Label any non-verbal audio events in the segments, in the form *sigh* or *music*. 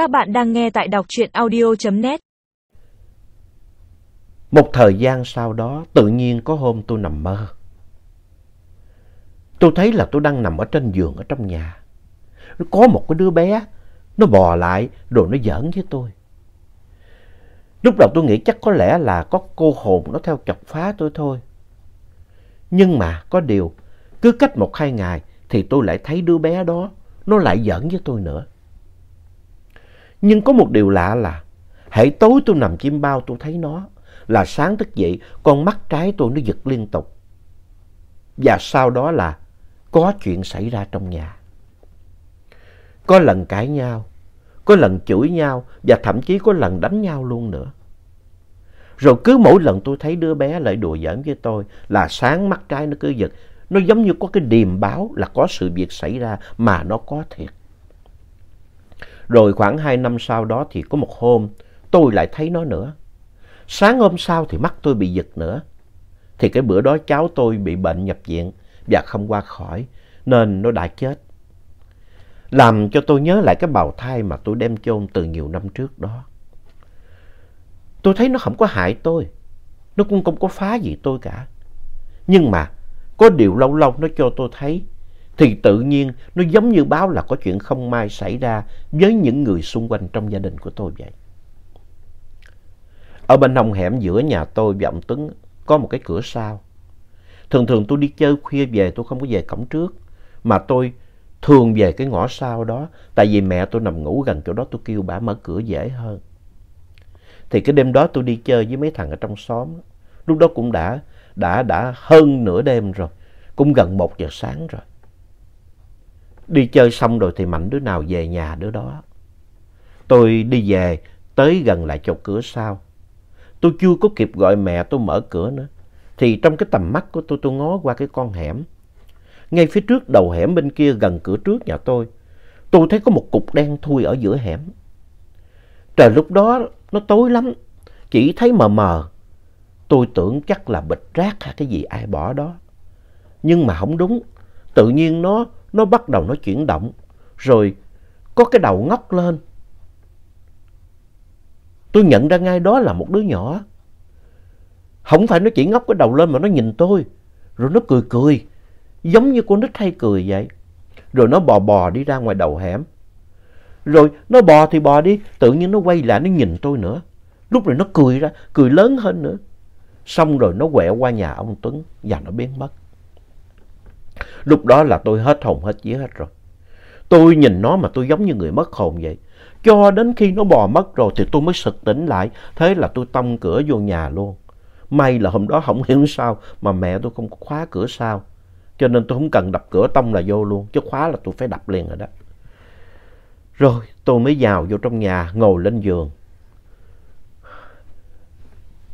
Các bạn đang nghe tại đọc truyện audio.net Một thời gian sau đó, tự nhiên có hôm tôi nằm mơ. Tôi thấy là tôi đang nằm ở trên giường ở trong nhà. Có một cái đứa bé, nó bò lại rồi nó giỡn với tôi. Lúc đầu tôi nghĩ chắc có lẽ là có cô hồn nó theo chọc phá tôi thôi. Nhưng mà có điều, cứ cách một hai ngày thì tôi lại thấy đứa bé đó, nó lại giỡn với tôi nữa. Nhưng có một điều lạ là, hãy tối tôi nằm chim bao tôi thấy nó, là sáng thức dậy con mắt trái tôi nó giật liên tục. Và sau đó là có chuyện xảy ra trong nhà. Có lần cãi nhau, có lần chửi nhau và thậm chí có lần đánh nhau luôn nữa. Rồi cứ mỗi lần tôi thấy đứa bé lại đùa giỡn với tôi là sáng mắt trái nó cứ giật. Nó giống như có cái điềm báo là có sự việc xảy ra mà nó có thiệt. Rồi khoảng hai năm sau đó thì có một hôm tôi lại thấy nó nữa. Sáng hôm sau thì mắt tôi bị giật nữa. Thì cái bữa đó cháu tôi bị bệnh nhập viện và không qua khỏi, nên nó đã chết. Làm cho tôi nhớ lại cái bào thai mà tôi đem chôn từ nhiều năm trước đó. Tôi thấy nó không có hại tôi. Nó cũng không có phá gì tôi cả. Nhưng mà có điều lâu lâu nó cho tôi thấy thì tự nhiên nó giống như báo là có chuyện không may xảy ra với những người xung quanh trong gia đình của tôi vậy. Ở bên hông hẻm giữa nhà tôi và ông Tuấn có một cái cửa sau. Thường thường tôi đi chơi khuya về tôi không có về cổng trước mà tôi thường về cái ngõ sau đó tại vì mẹ tôi nằm ngủ gần chỗ đó tôi kêu bà mở cửa dễ hơn. Thì cái đêm đó tôi đi chơi với mấy thằng ở trong xóm. Lúc đó cũng đã, đã, đã hơn nửa đêm rồi. Cũng gần một giờ sáng rồi. Đi chơi xong rồi thì mạnh đứa nào về nhà đứa đó. Tôi đi về, tới gần lại chỗ cửa sau. Tôi chưa có kịp gọi mẹ tôi mở cửa nữa. Thì trong cái tầm mắt của tôi, tôi ngó qua cái con hẻm. Ngay phía trước đầu hẻm bên kia gần cửa trước nhà tôi, tôi thấy có một cục đen thui ở giữa hẻm. Trời lúc đó nó tối lắm, chỉ thấy mờ mờ. Tôi tưởng chắc là bịch rác hay cái gì ai bỏ đó. Nhưng mà không đúng, tự nhiên nó, nó bắt đầu nó chuyển động, rồi có cái đầu ngóc lên. Tôi nhận ra ngay đó là một đứa nhỏ. Không phải nó chỉ ngóc cái đầu lên mà nó nhìn tôi, rồi nó cười cười, giống như con nít hay cười vậy. Rồi nó bò bò đi ra ngoài đầu hẻm. Rồi nó bò thì bò đi, tự nhiên nó quay lại nó nhìn tôi nữa. Lúc này nó cười ra, cười lớn hơn nữa. Xong rồi nó quẹo qua nhà ông Tuấn và nó biến mất. Lúc đó là tôi hết hồn hết vía hết rồi. Tôi nhìn nó mà tôi giống như người mất hồn vậy. Cho đến khi nó bò mất rồi thì tôi mới sực tỉnh lại. Thế là tôi tông cửa vô nhà luôn. May là hôm đó không *laughs* hiểu sao mà mẹ tôi không có khóa cửa sao, Cho nên tôi không cần đập cửa tông là vô luôn. Chứ khóa là tôi phải đập liền rồi đó. Rồi tôi mới vào vô trong nhà ngồi lên giường.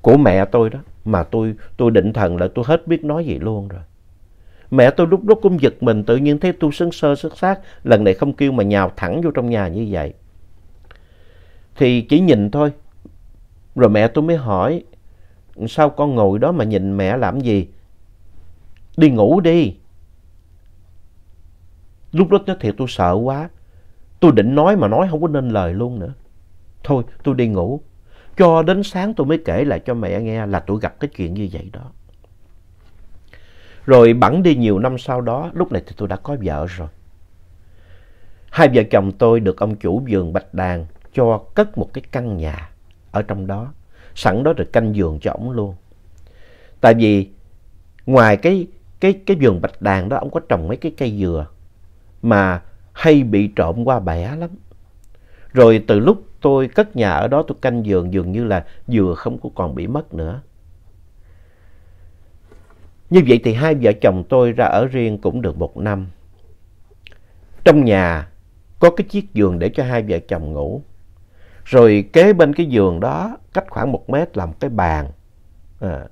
Của mẹ tôi đó. Mà tôi, tôi định thần là tôi hết biết nói gì luôn rồi. Mẹ tôi lúc đó cũng giật mình tự nhiên thấy tôi sưng sơ sức sát, Lần này không kêu mà nhào thẳng vô trong nhà như vậy. Thì chỉ nhìn thôi. Rồi mẹ tôi mới hỏi. Sao con ngồi đó mà nhìn mẹ làm gì? Đi ngủ đi. Lúc đó nói thiệt tôi sợ quá. Tôi định nói mà nói không có nên lời luôn nữa. Thôi tôi đi ngủ. Cho đến sáng tôi mới kể lại cho mẹ nghe là tôi gặp cái chuyện như vậy đó. Rồi bẵng đi nhiều năm sau đó, lúc này thì tôi đã có vợ rồi. Hai vợ chồng tôi được ông chủ vườn Bạch Đàn cho cất một cái căn nhà ở trong đó. Sẵn đó rồi canh vườn cho ổng luôn. Tại vì ngoài cái, cái, cái vườn Bạch Đàn đó, ông có trồng mấy cái cây dừa mà hay bị trộm qua bẻ lắm. Rồi từ lúc tôi cất nhà ở đó tôi canh vườn dường như là dừa không có còn bị mất nữa. Như vậy thì hai vợ chồng tôi ra ở riêng cũng được một năm. Trong nhà có cái chiếc giường để cho hai vợ chồng ngủ. Rồi kế bên cái giường đó cách khoảng một mét là một cái bàn. À.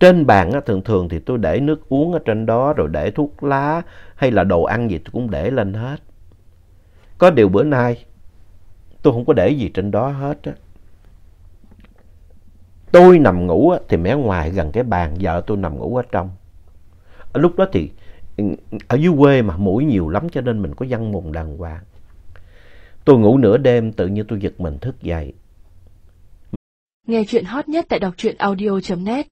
Trên bàn á, thường thường thì tôi để nước uống ở trên đó rồi để thuốc lá hay là đồ ăn gì tôi cũng để lên hết. Có điều bữa nay tôi không có để gì trên đó hết á. Tôi nằm ngủ á, thì mé ngoài gần cái bàn, vợ tôi nằm ngủ ở trong. Ở lúc đó thì ở dưới quê mà mũi nhiều lắm cho nên mình có văn mùng đàng hoàng. Tôi ngủ nửa đêm tự nhiên tôi giật mình thức dậy. Nghe chuyện hot nhất tại đọc truyện audio.net